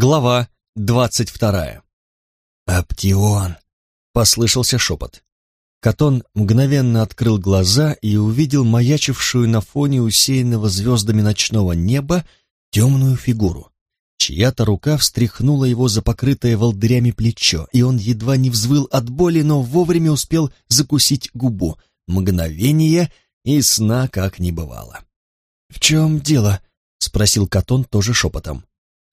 Глава двадцать вторая. «Аптион!» — послышался шепот. Катон мгновенно открыл глаза и увидел маячившую на фоне усеянного звездами ночного неба темную фигуру. Чья-то рука встряхнула его за покрытое волдырями плечо, и он едва не взвыл от боли, но вовремя успел закусить губу. Мгновение, и сна как не бывало. «В чем дело?» — спросил Катон тоже шепотом.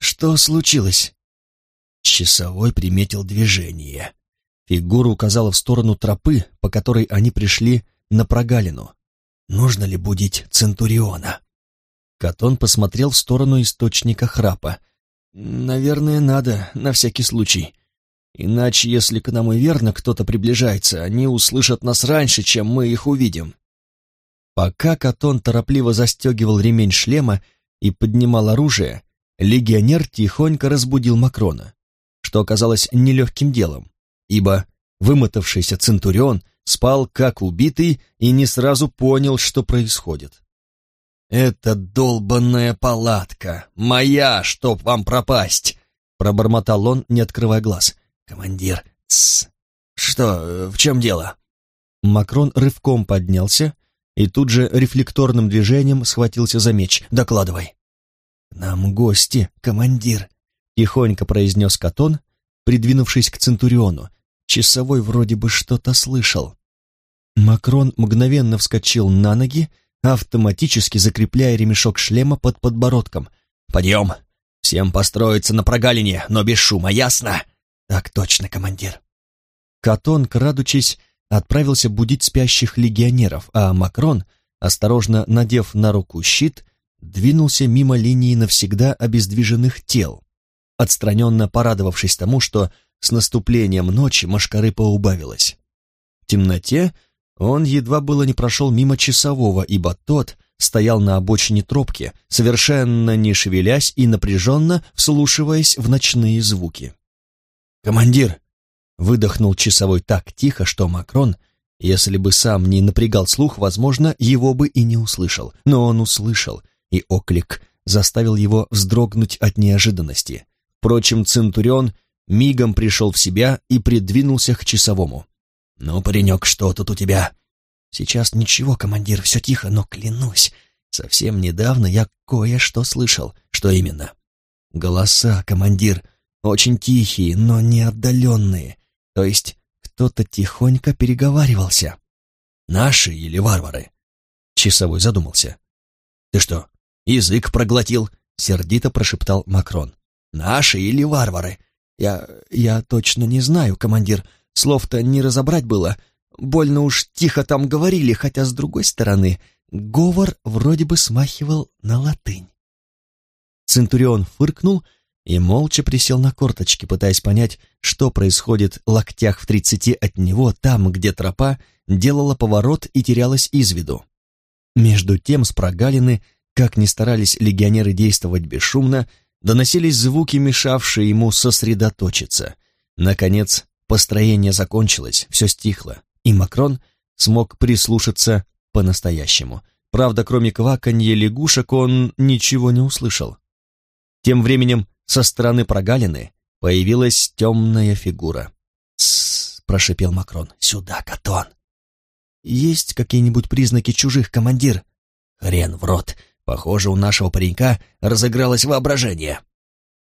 Что случилось? Часовой приметил движение. Фигура указала в сторону тропы, по которой они пришли на прогалину. Нужно ли будить Центуриона? Катон посмотрел в сторону источника храпа. «Наверное, надо, на всякий случай. Иначе, если к нам и верно кто-то приближается, они услышат нас раньше, чем мы их увидим». Пока Катон торопливо застегивал ремень шлема и поднимал оружие, легионер тихонько разбудил Макрона, что оказалось нелегким делом, ибо вымотавшийся Центурион спал как убитый и не сразу понял, что происходит. «Это долбанная палатка! Моя, чтоб вам пропасть!» Пробормотал он, не открывая глаз. «Командир, тссс! Что, в чем дело?» Макрон рывком поднялся и тут же рефлекторным движением схватился за меч. «Докладывай!» Нам гости, командир», — тихонько произнес Катон, придвинувшись к Центуриону. Часовой вроде бы что-то слышал. Макрон мгновенно вскочил на ноги, автоматически закрепляя ремешок шлема под подбородком. «Подъем! Всем построиться на прогалине, но без шума, ясно?» «Так точно, командир». Катон, крадучись, отправился будить спящих легионеров, а Макрон, осторожно надев на руку щит, двинулся мимо линии навсегда обездвиженных тел, отстраненно порадовавшись тому, что с наступлением ночи машкары поубавилось. В темноте он едва было не прошел мимо часового, ибо тот стоял на обочине тропки, совершенно не шевелясь и напряженно вслушиваясь в ночные звуки. «Командир!» — выдохнул часовой так тихо, что Макрон, если бы сам не напрягал слух, возможно, его бы и не услышал. Но он услышал — и оклик заставил его вздрогнуть от неожиданности. Впрочем, Центурион мигом пришел в себя и придвинулся к часовому. «Ну, паренек, что тут у тебя?» «Сейчас ничего, командир, все тихо, но клянусь, совсем недавно я кое-что слышал. Что именно?» «Голоса, командир, очень тихие, но не отдаленные. То есть кто-то тихонько переговаривался». «Наши или варвары?» Часовой задумался. «Ты что, язык проглотил», — сердито прошептал Макрон. «Наши или варвары?» «Я... я точно не знаю, командир. Слов-то не разобрать было. Больно уж тихо там говорили, хотя, с другой стороны, говор вроде бы смахивал на латынь». Центурион фыркнул и молча присел на корточки, пытаясь понять, что происходит локтях в тридцати от него, там, где тропа делала поворот и терялась из виду. Между тем с прогалины как ни старались легионеры действовать бесшумно, доносились звуки, мешавшие ему сосредоточиться. Наконец, построение закончилось, все стихло, и Макрон смог прислушаться по-настоящему. Правда, кроме кваканья лягушек он ничего не услышал. Тем временем со стороны прогалины появилась темная фигура. «Тссс», — прошипел Макрон, — «сюда, Катон». «Есть какие-нибудь признаки чужих, командир?» «Хрен в рот, Похоже, у нашего паренька разыгралось воображение.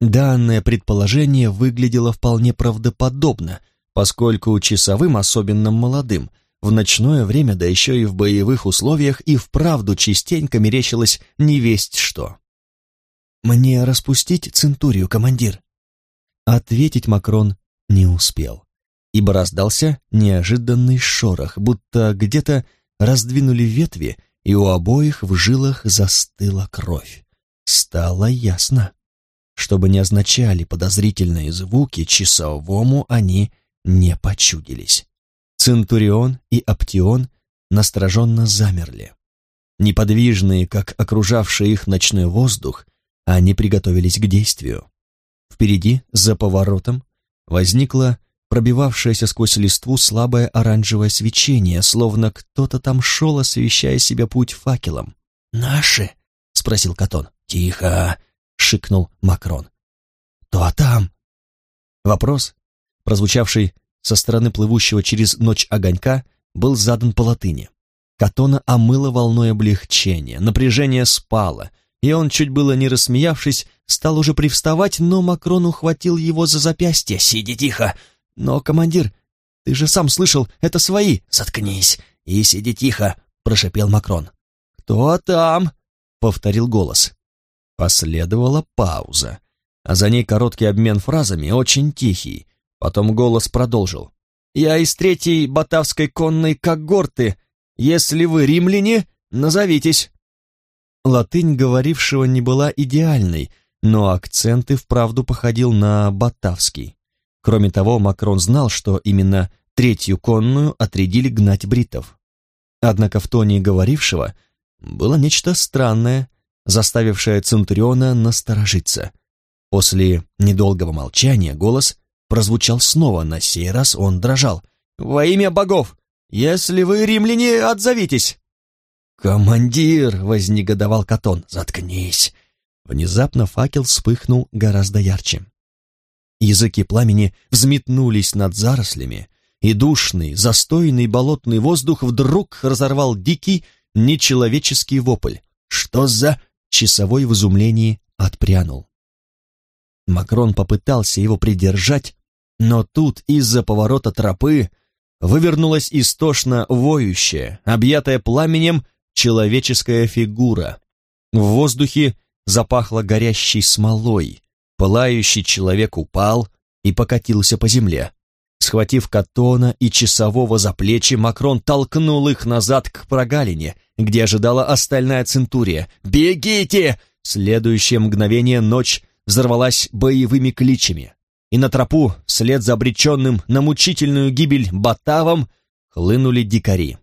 Данное предположение выглядело вполне правдоподобно, поскольку часовым, особенно молодым, в ночное время, да еще и в боевых условиях, и вправду частенько мерещилось невесть что. «Мне распустить центурию, командир?» Ответить Макрон не успел, ибо раздался неожиданный шорох, будто где-то раздвинули ветви, и у обоих в жилах застыла кровь. Стало ясно. Чтобы не означали подозрительные звуки, часовому они не почудились. Центурион и Аптион настороженно замерли. Неподвижные, как окружавший их ночной воздух, они приготовились к действию. Впереди, за поворотом, возникла пробивавшееся сквозь листву слабое оранжевое свечение, словно кто-то там шел, освещая себе путь факелом. «Наши?» — спросил Катон. «Тихо!» — шикнул Макрон. «Кто там?» Вопрос, прозвучавший со стороны плывущего через ночь огонька, был задан по латыни. Катона омыло волной облегчения, напряжение спало, и он, чуть было не рассмеявшись, стал уже привставать, но Макрон ухватил его за запястье. «Сиди тихо!» «Но, командир, ты же сам слышал, это свои!» «Заткнись и сиди тихо!» — прошепел Макрон. «Кто там?» — повторил голос. Последовала пауза, а за ней короткий обмен фразами, очень тихий. Потом голос продолжил. «Я из третьей батавской конной когорты. Если вы римляне, назовитесь». Латынь говорившего не была идеальной, но акцент и вправду походил на батавский. Кроме того, Макрон знал, что именно третью конную отрядили гнать бритов. Однако в тоне говорившего было нечто странное, заставившее Центуриона насторожиться. После недолгого молчания голос прозвучал снова, на сей раз он дрожал. «Во имя богов! Если вы римляне, отзовитесь!» «Командир!» — вознегодовал Катон. «Заткнись!» Внезапно факел вспыхнул гораздо ярче. Языки пламени взметнулись над зарослями, и душный, застойный болотный воздух вдруг разорвал дикий, нечеловеческий вопль. «Что за...» — часовой в изумлении отпрянул. Макрон попытался его придержать, но тут из-за поворота тропы вывернулась истошно воющая, объятая пламенем, человеческая фигура. В воздухе запахло горящей смолой. Пылающий человек упал и покатился по земле. Схватив Катона и часового за плечи, Макрон толкнул их назад к прогалине, где ожидала остальная центурия. «Бегите!» Следующее мгновение ночь взорвалась боевыми кличами, и на тропу, вслед за обреченным на мучительную гибель Батавом, хлынули дикари.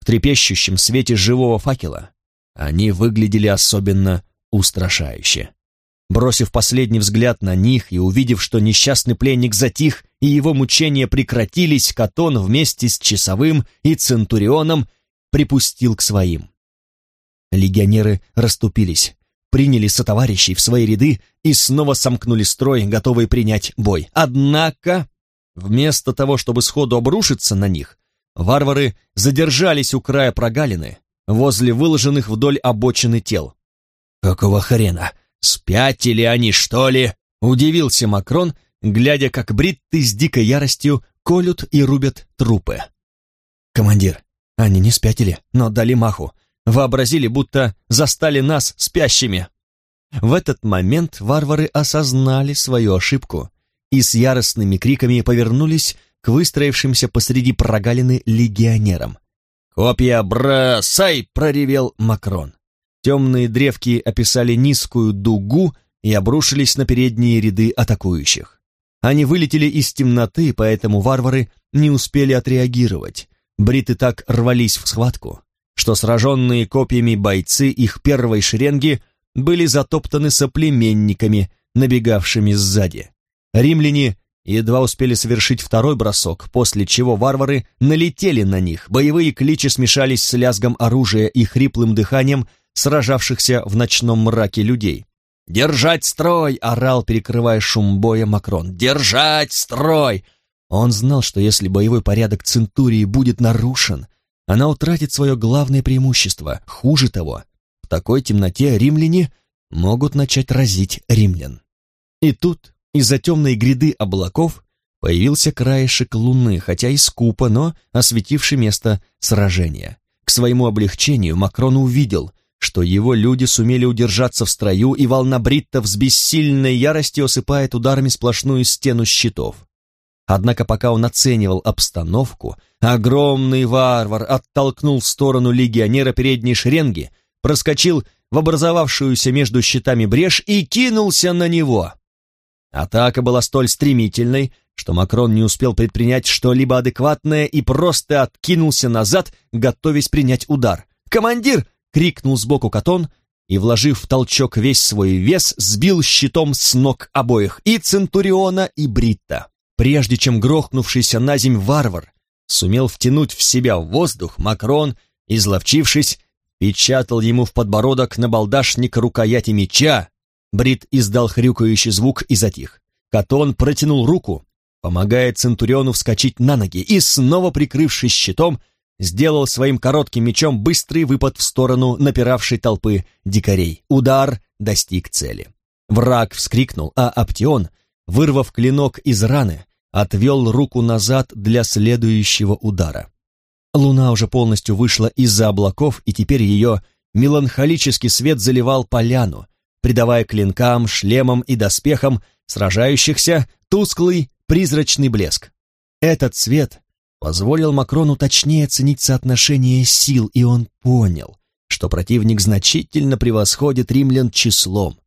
В трепещущем свете живого факела они выглядели особенно устрашающе. Бросив последний взгляд на них и увидев, что несчастный пленник затих и его мучения прекратились, Катон вместе с Часовым и Центурионом припустил к своим. Легионеры расступились, приняли сотоварищей в свои ряды и снова сомкнули строй, готовые принять бой. Однако, вместо того, чтобы сходу обрушиться на них, Варвары задержались у края прогалины, возле выложенных вдоль обочины тел. «Какого хрена? Спятили они, что ли?» — удивился Макрон, глядя, как бритты с дикой яростью колют и рубят трупы. «Командир, они не спятили, но дали маху. Вообразили, будто застали нас спящими». В этот момент варвары осознали свою ошибку и с яростными криками повернулись к выстроившимся посреди прогалины легионерам. «Копья бросай!» — проревел Макрон. Темные древки описали низкую дугу и обрушились на передние ряды атакующих. Они вылетели из темноты, поэтому варвары не успели отреагировать. Бриты так рвались в схватку, что сраженные копьями бойцы их первой шеренги были затоптаны соплеменниками, набегавшими сзади. Римляне едва успели совершить второй бросок, после чего варвары налетели на них, боевые кличи смешались с лязгом оружия и хриплым дыханием сражавшихся в ночном мраке людей. «Держать строй!» — орал, перекрывая шум боя Макрон. «Держать строй!» Он знал, что если боевой порядок Центурии будет нарушен, она утратит свое главное преимущество. Хуже того, в такой темноте римляне могут начать разить римлян. И тут из-за темной гряды облаков появился краешек луны, хотя и скупо, но осветивший место сражения. К своему облегчению Макрон увидел, что его люди сумели удержаться в строю, и волна бриттов с бессильной яростью осыпает ударами сплошную стену щитов. Однако пока он оценивал обстановку, огромный варвар оттолкнул в сторону легионера передней шеренги, проскочил в образовавшуюся между щитами брешь и кинулся на него. Атака была столь стремительной, что Макрон не успел предпринять что-либо адекватное и просто откинулся назад, готовясь принять удар. «Командир!» — крикнул сбоку Катон и, вложив в толчок весь свой вес, сбил щитом с ног обоих, и Центуриона, и Бритта. Прежде чем грохнувшийся на земь варвар сумел втянуть в себя воздух, Макрон, изловчившись, печатал ему в подбородок набалдашник рукояти меча, Брит издал хрюкающий звук и затих. Катон протянул руку, помогая Центуриону вскочить на ноги, и, снова прикрывшись щитом, сделал своим коротким мечом быстрый выпад в сторону напиравшей толпы дикарей. Удар достиг цели. Враг вскрикнул, а Аптион, вырвав клинок из раны, отвел руку назад для следующего удара. Луна уже полностью вышла из-за облаков, и теперь ее меланхолический свет заливал поляну, придавая клинкам, шлемам и доспехам сражающихся тусклый призрачный блеск. Этот цвет позволил Макрону точнее оценить соотношение сил, и он понял, что противник значительно превосходит римлян числом.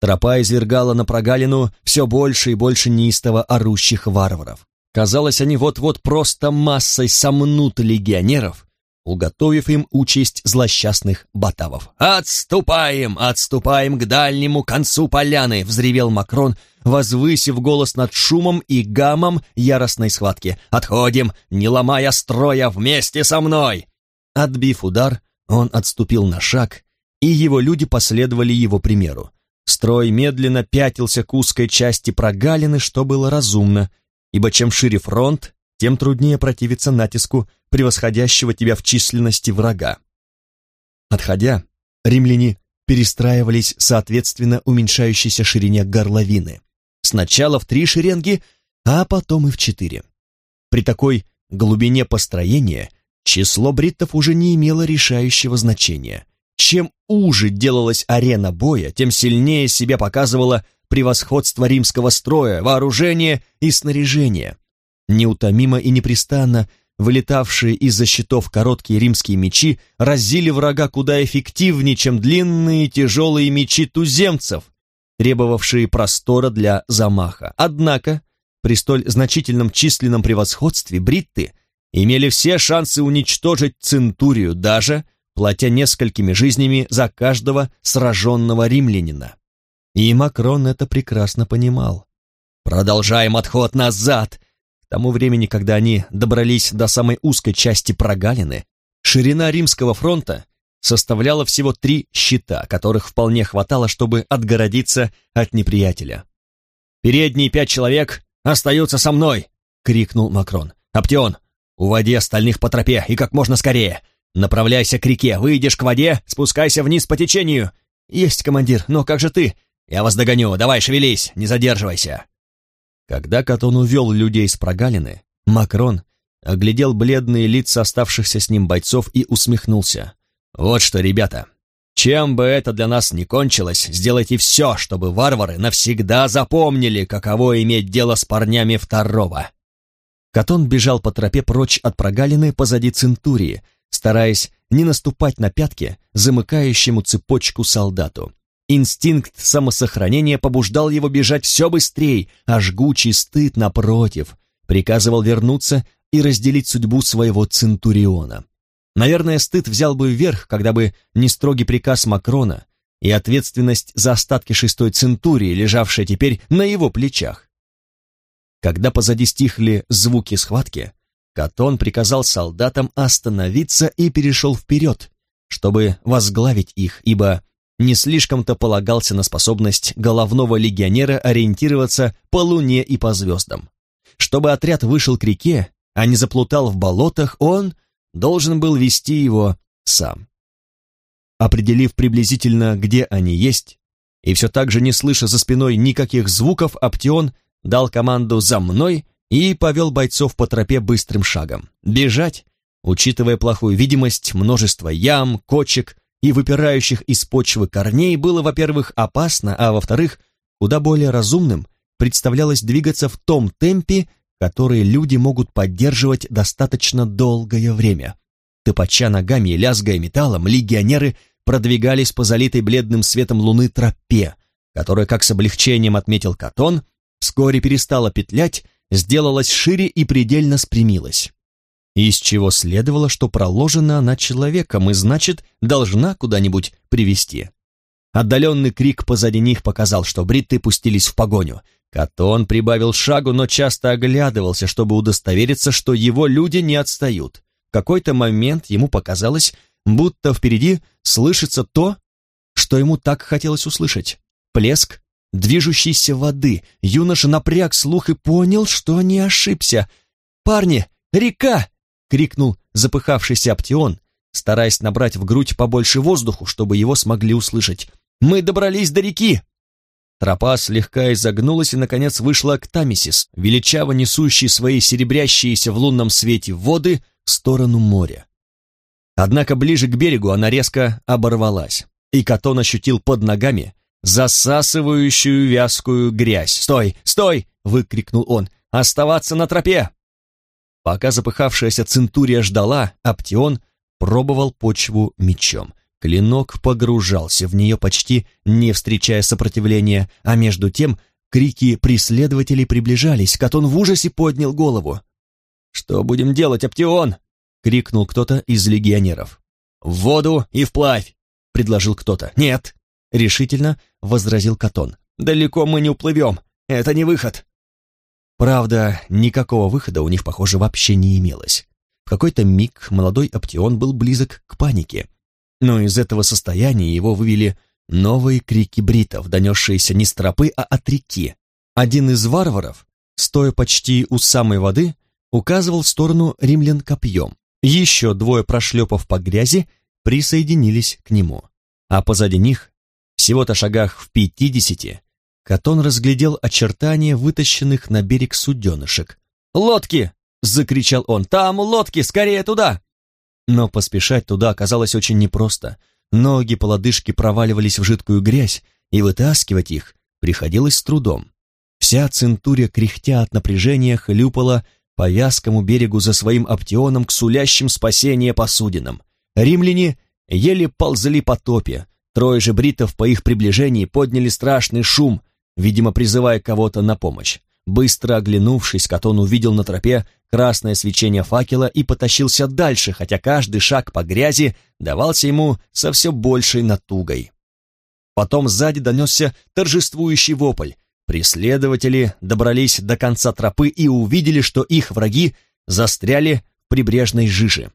Тропа извергала на прогалину все больше и больше неистово орущих варваров. Казалось, они вот-вот просто массой сомнут легионеров, уготовив им участь злосчастных батавов. «Отступаем! Отступаем к дальнему концу поляны!» — взревел Макрон, возвысив голос над шумом и гамом яростной схватки. «Отходим, не ломая строя, вместе со мной!» Отбив удар, он отступил на шаг, и его люди последовали его примеру. Строй медленно пятился к узкой части прогалины, что было разумно, ибо чем шире фронт, тем труднее противиться натиску превосходящего тебя в численности врага. Отходя, римляне перестраивались соответственно уменьшающейся ширине горловины. Сначала в три шеренги, а потом и в четыре. При такой глубине построения число бриттов уже не имело решающего значения. Чем уже делалась арена боя, тем сильнее себя показывало превосходство римского строя, вооружения и снаряжения. Неутомимо и непрестанно вылетавшие из-за щитов короткие римские мечи разили врага куда эффективнее, чем длинные тяжелые мечи туземцев, требовавшие простора для замаха. Однако, при столь значительном численном превосходстве бритты имели все шансы уничтожить Центурию, даже платя несколькими жизнями за каждого сраженного римлянина. И Макрон это прекрасно понимал. «Продолжаем отход назад!» К тому времени, когда они добрались до самой узкой части прогалины, ширина римского фронта составляла всего три щита, которых вполне хватало, чтобы отгородиться от неприятеля. «Передние пять человек остаются со мной!» — крикнул Макрон. «Аптеон, уводи остальных по тропе и как можно скорее! Направляйся к реке, выйдешь к воде, спускайся вниз по течению!» «Есть, командир, но как же ты?» «Я вас догоню, давай шевелись, не задерживайся!» Когда Катон увел людей с прогалины, Макрон оглядел бледные лица оставшихся с ним бойцов и усмехнулся. «Вот что, ребята, чем бы это для нас ни кончилось, сделайте все, чтобы варвары навсегда запомнили, каково иметь дело с парнями второго». Катон бежал по тропе прочь от прогалины позади Центурии, стараясь не наступать на пятки замыкающему цепочку солдату. Инстинкт самосохранения побуждал его бежать все быстрее, а жгучий стыд, напротив, приказывал вернуться и разделить судьбу своего Центуриона. Наверное, стыд взял бы вверх, когда бы не строгий приказ Макрона и ответственность за остатки шестой Центурии, лежавшая теперь на его плечах. Когда позади стихли звуки схватки, Катон приказал солдатам остановиться и перешел вперед, чтобы возглавить их, ибо не слишком-то полагался на способность головного легионера ориентироваться по луне и по звездам. Чтобы отряд вышел к реке, а не заплутал в болотах, он должен был вести его сам. Определив приблизительно, где они есть, и все так же не слыша за спиной никаких звуков, Аптеон дал команду «за мной» и повел бойцов по тропе быстрым шагом. Бежать, учитывая плохую видимость, множество ям, кочек и выпирающих из почвы корней было, во-первых, опасно, а во-вторых, куда более разумным представлялось двигаться в том темпе, который люди могут поддерживать достаточно долгое время. Топача ногами и лязгая металлом, легионеры продвигались по залитой бледным светом луны тропе, которая, как с облегчением отметил Катон, вскоре перестала петлять, сделалась шире и предельно спрямилась из чего следовало, что проложена она человеком и, значит, должна куда-нибудь привести. Отдаленный крик позади них показал, что бритты пустились в погоню. Катон прибавил шагу, но часто оглядывался, чтобы удостовериться, что его люди не отстают. В какой-то момент ему показалось, будто впереди слышится то, что ему так хотелось услышать. Плеск движущейся воды. Юноша напряг слух и понял, что не ошибся. «Парни, река!» — крикнул запыхавшийся Аптеон, стараясь набрать в грудь побольше воздуху, чтобы его смогли услышать. «Мы добрались до реки!» Тропа слегка изогнулась и, наконец, вышла к Тамисис, величаво несущей свои серебрящиеся в лунном свете воды в сторону моря. Однако ближе к берегу она резко оборвалась, и Катон ощутил под ногами засасывающую вязкую грязь. «Стой! Стой!» — выкрикнул он. «Оставаться на тропе!» Пока запыхавшаяся Центурия ждала, Аптеон пробовал почву мечом. Клинок погружался в нее почти не встречая сопротивления, а между тем крики преследователей приближались. Катон в ужасе поднял голову. «Что будем делать, Аптеон?» — крикнул кто-то из легионеров. «В воду и вплавь!» — предложил кто-то. «Нет!» — решительно возразил Катон. «Далеко мы не уплывем. Это не выход!» Правда, никакого выхода у них, похоже, вообще не имелось. В какой-то миг молодой Аптеон был близок к панике. Но из этого состояния его вывели новые крики бритов, донесшиеся не с тропы, а от реки. Один из варваров, стоя почти у самой воды, указывал в сторону римлян копьем. Еще двое прошлепав по грязи присоединились к нему. А позади них, всего-то шагах в пятидесяти, Катон разглядел очертания вытащенных на берег суденышек. «Лодки!» — закричал он. «Там лодки! Скорее туда!» Но поспешать туда оказалось очень непросто. Ноги по лодыжке проваливались в жидкую грязь, и вытаскивать их приходилось с трудом. Вся центурия, кряхтя от напряжения, хлюпала по вязкому берегу за своим оптионом к сулящим спасение посудинам. Римляне еле ползли по топе, трое же бритов по их приближении подняли страшный шум, видимо, призывая кого-то на помощь. Быстро оглянувшись, Катон увидел на тропе красное свечение факела и потащился дальше, хотя каждый шаг по грязи давался ему со все большей натугой. Потом сзади донесся торжествующий вопль. Преследователи добрались до конца тропы и увидели, что их враги застряли в прибрежной жиже.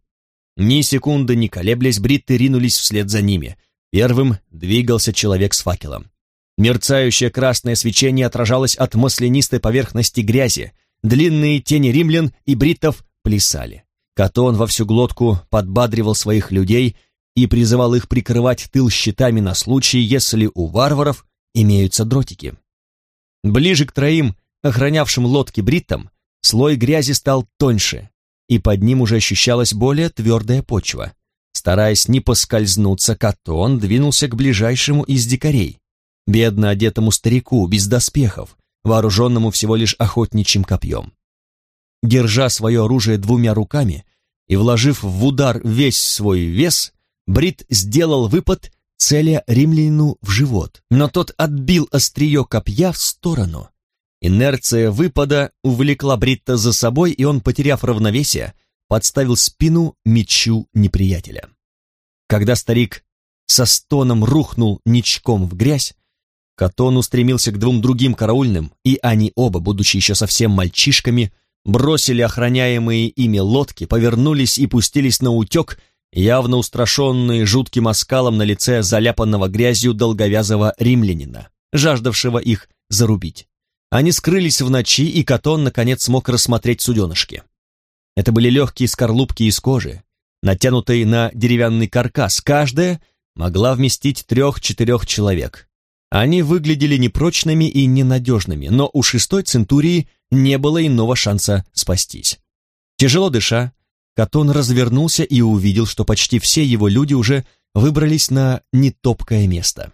Ни секунды не колеблясь, бритты ринулись вслед за ними. Первым двигался человек с факелом. Мерцающее красное свечение отражалось от маслянистой поверхности грязи. Длинные тени римлян и бриттов плясали. Катон во всю глотку подбадривал своих людей и призывал их прикрывать тыл щитами на случай, если у варваров имеются дротики. Ближе к троим, охранявшим лодки бриттам, слой грязи стал тоньше, и под ним уже ощущалась более твердая почва. Стараясь не поскользнуться, Катон двинулся к ближайшему из дикарей бедно одетому старику, без доспехов, вооруженному всего лишь охотничьим копьем. Держа свое оружие двумя руками и вложив в удар весь свой вес, Брит сделал выпад, целя римлянину в живот, но тот отбил острие копья в сторону. Инерция выпада увлекла Бритта за собой, и он, потеряв равновесие, подставил спину мечу неприятеля. Когда старик со стоном рухнул ничком в грязь, Катон устремился к двум другим караульным, и они оба, будучи еще совсем мальчишками, бросили охраняемые ими лодки, повернулись и пустились на утек, явно устрашенные жутким оскалом на лице заляпанного грязью долговязого римлянина, жаждавшего их зарубить. Они скрылись в ночи, и Катон, наконец, смог рассмотреть суденышки. Это были легкие скорлупки из кожи, натянутые на деревянный каркас, каждая могла вместить трех-четырех человек. Они выглядели непрочными и ненадежными, но у шестой центурии не было иного шанса спастись. Тяжело дыша, Катон развернулся и увидел, что почти все его люди уже выбрались на нетопкое место.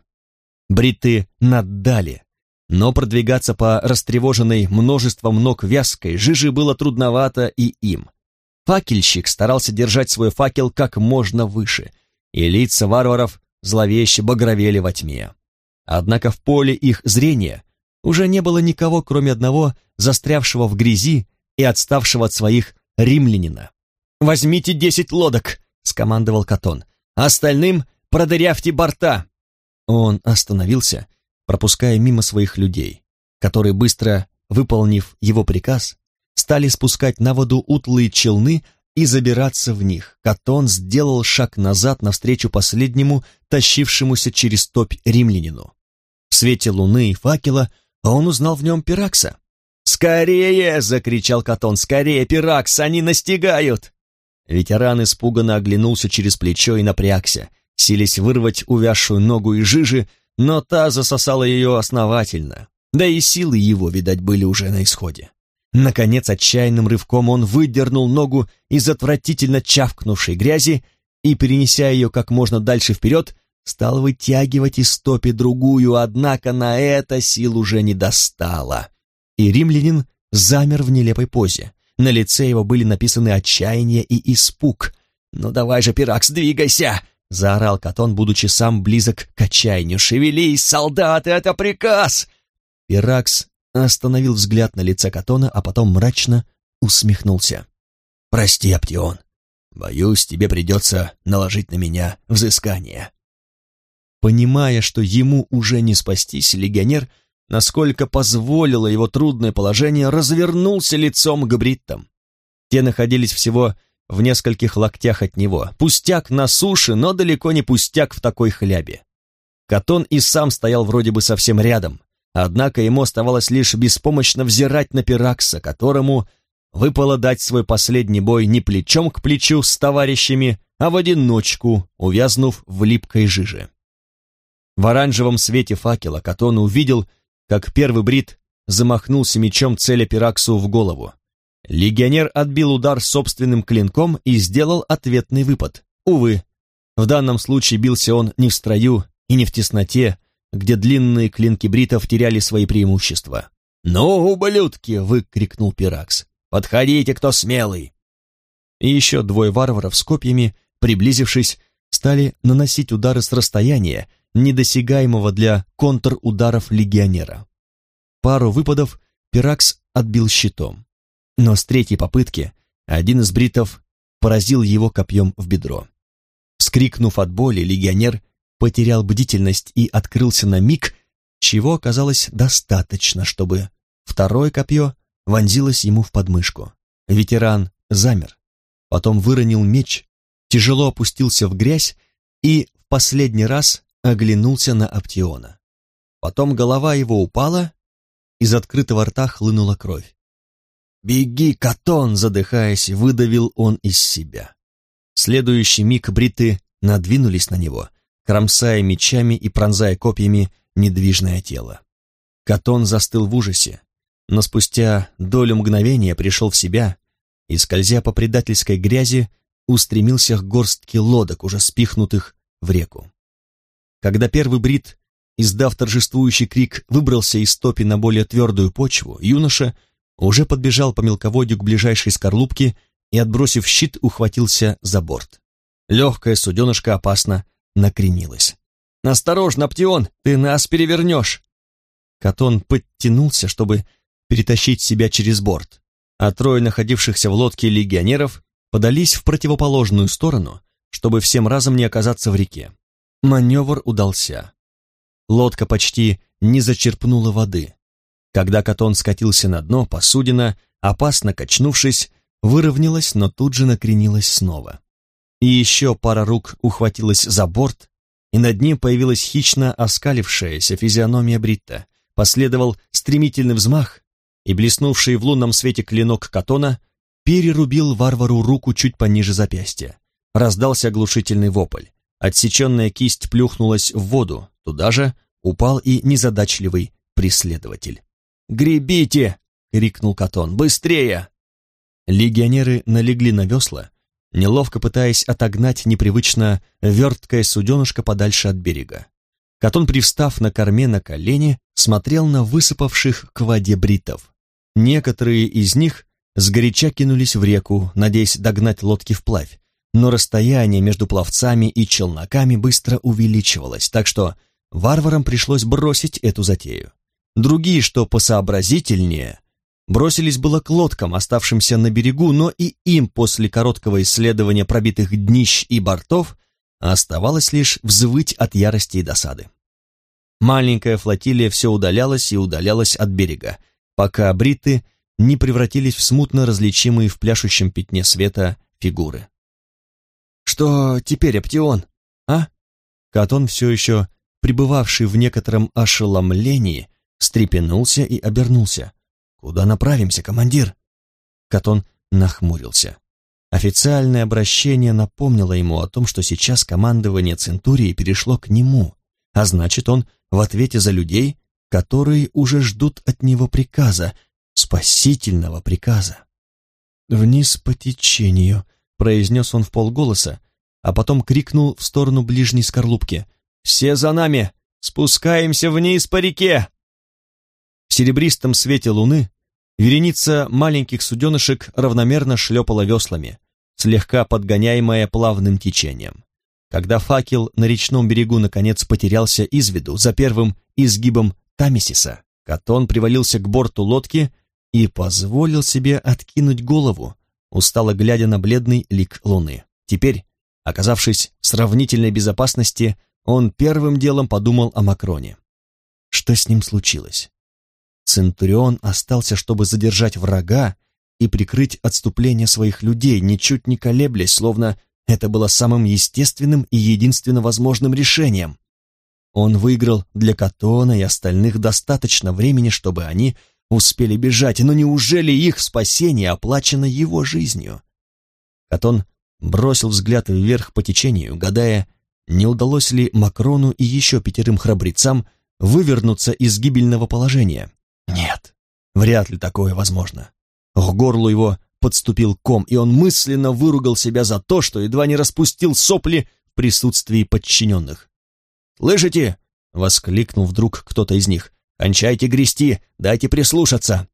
Бриты наддали, но продвигаться по растревоженной множеством ног вязкой жижи было трудновато и им. Факельщик старался держать свой факел как можно выше, и лица варваров зловеще багровели во тьме. Однако в поле их зрения уже не было никого, кроме одного застрявшего в грязи и отставшего от своих римлянина. «Возьмите десять лодок!» — скомандовал Катон. «Остальным продырявьте борта!» Он остановился, пропуская мимо своих людей, которые, быстро выполнив его приказ, стали спускать на воду утлые челны и забираться в них. Катон сделал шаг назад навстречу последнему, тащившемуся через топь римлянину. В свете луны и факела он узнал в нем Пиракса. «Скорее!» — закричал Катон. «Скорее, Пиракс! Они настигают!» Ветеран испуганно оглянулся через плечо и напрягся, сились вырвать увязшую ногу из жижи, но та засосала ее основательно. Да и силы его, видать, были уже на исходе. Наконец, отчаянным рывком он выдернул ногу из отвратительно чавкнувшей грязи и, перенеся ее как можно дальше вперед, стал вытягивать из стопи другую, однако на это сил уже не достало. И римлянин замер в нелепой позе. На лице его были написаны отчаяние и испуг. «Ну давай же, Пиракс, двигайся!» — заорал Катон, будучи сам близок к отчаянию. «Шевелись, солдаты, это приказ!» Пиракс остановил взгляд на лице Катона, а потом мрачно усмехнулся. «Прости, Аптион, боюсь, тебе придется наложить на меня взыскание». Понимая, что ему уже не спастись, легионер насколько позволило его трудное положение, развернулся лицом к бриттам. Те находились всего в нескольких локтях от него. Пустяк на суше, но далеко не пустяк в такой хлябе. Катон и сам стоял вроде бы совсем рядом, однако ему оставалось лишь беспомощно взирать на Пиракса, которому выпало дать свой последний бой не плечом к плечу с товарищами, а в одиночку, увязнув в липкой жиже. В оранжевом свете факела Катон увидел, как первый брит замахнулся мечом целя Пираксу в голову. Легионер отбил удар собственным клинком и сделал ответный выпад. Увы, в данном случае бился он не в строю и не в тесноте, где длинные клинки бритов теряли свои преимущества. «Ну, ублюдки!» — выкрикнул Пиракс. «Подходите, кто смелый!» И еще двое варваров с копьями, приблизившись, стали наносить удары с расстояния, недосягаемого для контрударов легионера. Пару выпадов Пиракс отбил щитом, но с третьей попытки один из бритов поразил его копьем в бедро. Вскрикнув от боли, легионер потерял бдительность и открылся на миг, чего оказалось достаточно, чтобы второе копье вонзилось ему в подмышку. Ветеран замер, потом выронил меч, тяжело опустился в грязь и в последний раз оглянулся на Аптиона. Потом голова его упала, из открытого рта хлынула кровь. «Беги, Катон!» — задыхаясь, выдавил он из себя. В следующий миг бриты надвинулись на него, кромсая мечами и пронзая копьями недвижное тело. Катон застыл в ужасе, но спустя долю мгновения пришел в себя и, скользя по предательской грязи, устремился к горстке лодок, уже спихнутых в реку. Когда первый брит, издав торжествующий крик, выбрался из топи на более твердую почву, юноша уже подбежал по мелководью к ближайшей скорлупке и, отбросив щит, ухватился за борт. Легкая суденышко опасно накренилась. «Осторожно, Птион, ты нас перевернешь!» Катон подтянулся, чтобы перетащить себя через борт, а трое находившихся в лодке легионеров подались в противоположную сторону, чтобы всем разом не оказаться в реке. Маневр удался. Лодка почти не зачерпнула воды. Когда Катон скатился на дно, посудина, опасно качнувшись, выровнялась, но тут же накренилась снова. И еще пара рук ухватилась за борт, и над ним появилась хищно оскалившаяся физиономия Бритта. Последовал стремительный взмах, и блеснувший в лунном свете клинок Катона перерубил варвару руку чуть пониже запястья. Раздался оглушительный вопль. Отсеченная кисть плюхнулась в воду, туда же упал и незадачливый преследователь. «Гребите!» — крикнул Катон. «Быстрее!» Легионеры налегли на весла, неловко пытаясь отогнать непривычно верткое суденышко подальше от берега. Катон, привстав на корме на колени, смотрел на высыпавших к воде бритов. Некоторые из них сгоряча кинулись в реку, надеясь догнать лодки вплавь, но расстояние между пловцами и челноками быстро увеличивалось, так что варварам пришлось бросить эту затею. Другие, что посообразительнее, бросились было к лодкам, оставшимся на берегу, но и им после короткого исследования пробитых днищ и бортов оставалось лишь взвыть от ярости и досады. Маленькая флотилия все удалялась и удалялась от берега, пока бриты не превратились в смутно различимые в пляшущем пятне света фигуры. «Что теперь, Аптион, а?» Катон все еще пребывавший в некотором ошеломлении, встрепенулся и обернулся. «Куда направимся, командир?» Катон нахмурился. Официальное обращение напомнило ему о том, что сейчас командование Центурии перешло к нему, а значит, он в ответе за людей, которые уже ждут от него приказа, спасительного приказа. «Вниз по течению», — произнес он в полголоса, а потом крикнул в сторону ближней скорлупки. «Все за нами! Спускаемся вниз по реке!» В серебристом свете луны вереница маленьких суденышек равномерно шлепала веслами, слегка подгоняемая плавным течением. Когда факел на речном берегу наконец потерялся из виду за первым изгибом Тамисиса, Катон привалился к борту лодки и позволил себе откинуть голову, устало глядя на бледный лик луны. Теперь, оказавшись в сравнительной безопасности, он первым делом подумал о Макроне. Что с ним случилось? Центурион остался, чтобы задержать врага и прикрыть отступление своих людей, ничуть не колеблясь, словно это было самым естественным и единственно возможным решением. Он выиграл для Катона и остальных достаточно времени, чтобы они успели бежать, но неужели их спасение оплачено его жизнью? Катон бросил взгляд вверх по течению, гадая, не удалось ли Макрону и еще пятерым храбрецам вывернуться из гибельного положения. Нет, вряд ли такое возможно. К горлу его подступил ком, и он мысленно выругал себя за то, что едва не распустил сопли в присутствии подчиненных. «Слышите?» — воскликнул вдруг кто-то из них. «Кончайте грести, дайте прислушаться!»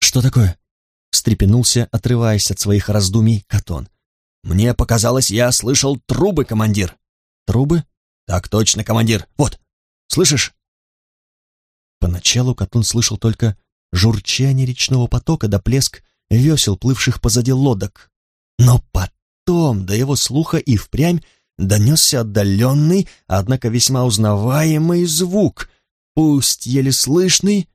«Что такое?» — встрепенулся, отрываясь от своих раздумий, Катон. «Мне показалось, я слышал трубы, командир». «Трубы?» «Так точно, командир. Вот, слышишь?» Поначалу Катун слышал только журчание речного потока да плеск весел, плывших позади лодок. Но потом до его слуха и впрямь донесся отдаленный, однако весьма узнаваемый звук, пусть еле слышный,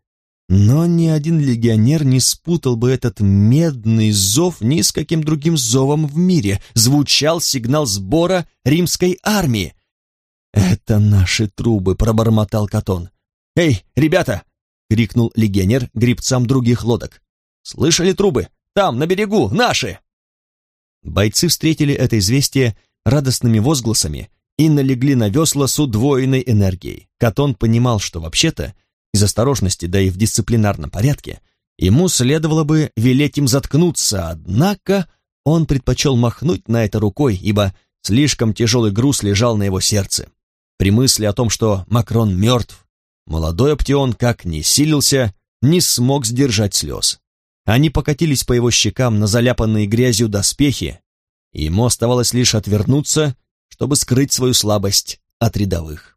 но ни один легионер не спутал бы этот медный зов ни с каким другим зовом в мире. Звучал сигнал сбора римской армии. «Это наши трубы», — пробормотал Катон. «Эй, ребята!» — крикнул легионер грибцам других лодок. «Слышали трубы? Там, на берегу, наши!» Бойцы встретили это известие радостными возгласами и налегли на весла с удвоенной энергией. Катон понимал, что вообще-то, из осторожности, да и в дисциплинарном порядке, ему следовало бы велеть им заткнуться, однако он предпочел махнуть на это рукой, ибо слишком тяжелый груз лежал на его сердце. При мысли о том, что Макрон мертв, Молодой Оптион, как ни силился, не смог сдержать слез. Они покатились по его щекам на заляпанные грязью доспехи, и ему оставалось лишь отвернуться, чтобы скрыть свою слабость от рядовых.